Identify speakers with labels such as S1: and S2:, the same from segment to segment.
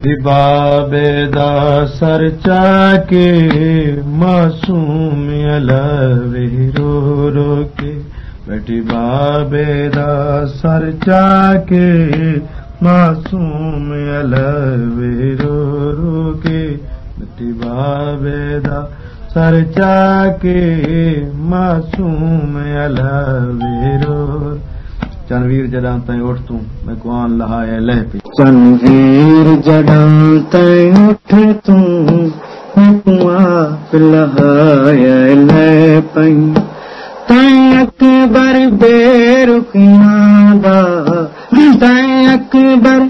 S1: बाबे दा सर चाके मासूम अलवे रो रो के बेटी बाबे दा सर चाके मासूम अलवे रो रो के बेटी बाबे दा सर चाके मासूम अलवे रो चनवीर जॾां ताईं उठ तूं मैं कुआन लहाए लह पई।
S2: चनवीर जॾां ताईं उठ तूं मैं कुआँ लहाए लह पई। ताईं अकबर बेरुखियाँ दा ताईं अकबर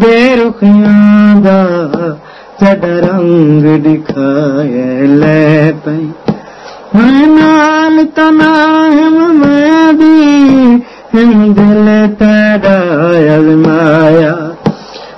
S2: बेरुखियाँ दा जॾ रंग ॾिखाए लह पई। मैं नाल तनाहिम